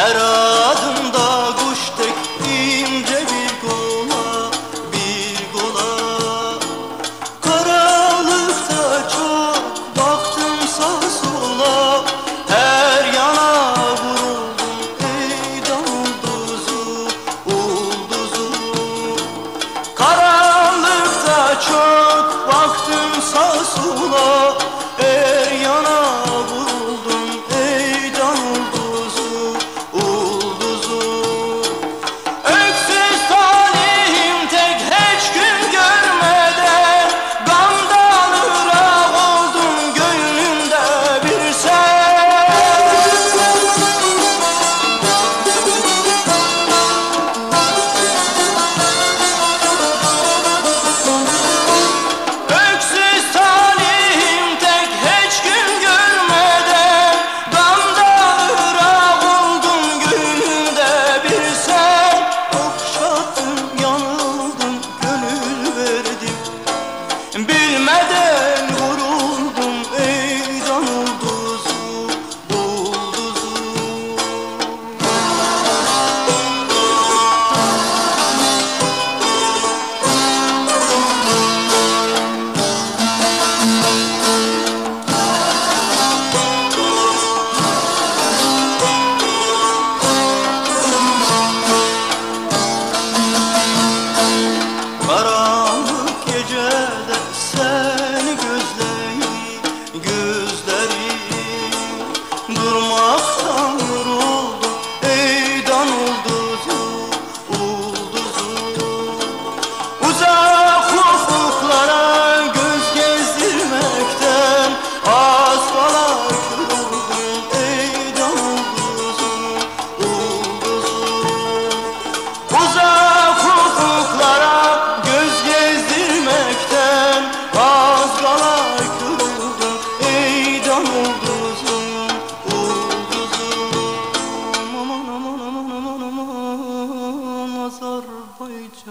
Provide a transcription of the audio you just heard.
हरो 回家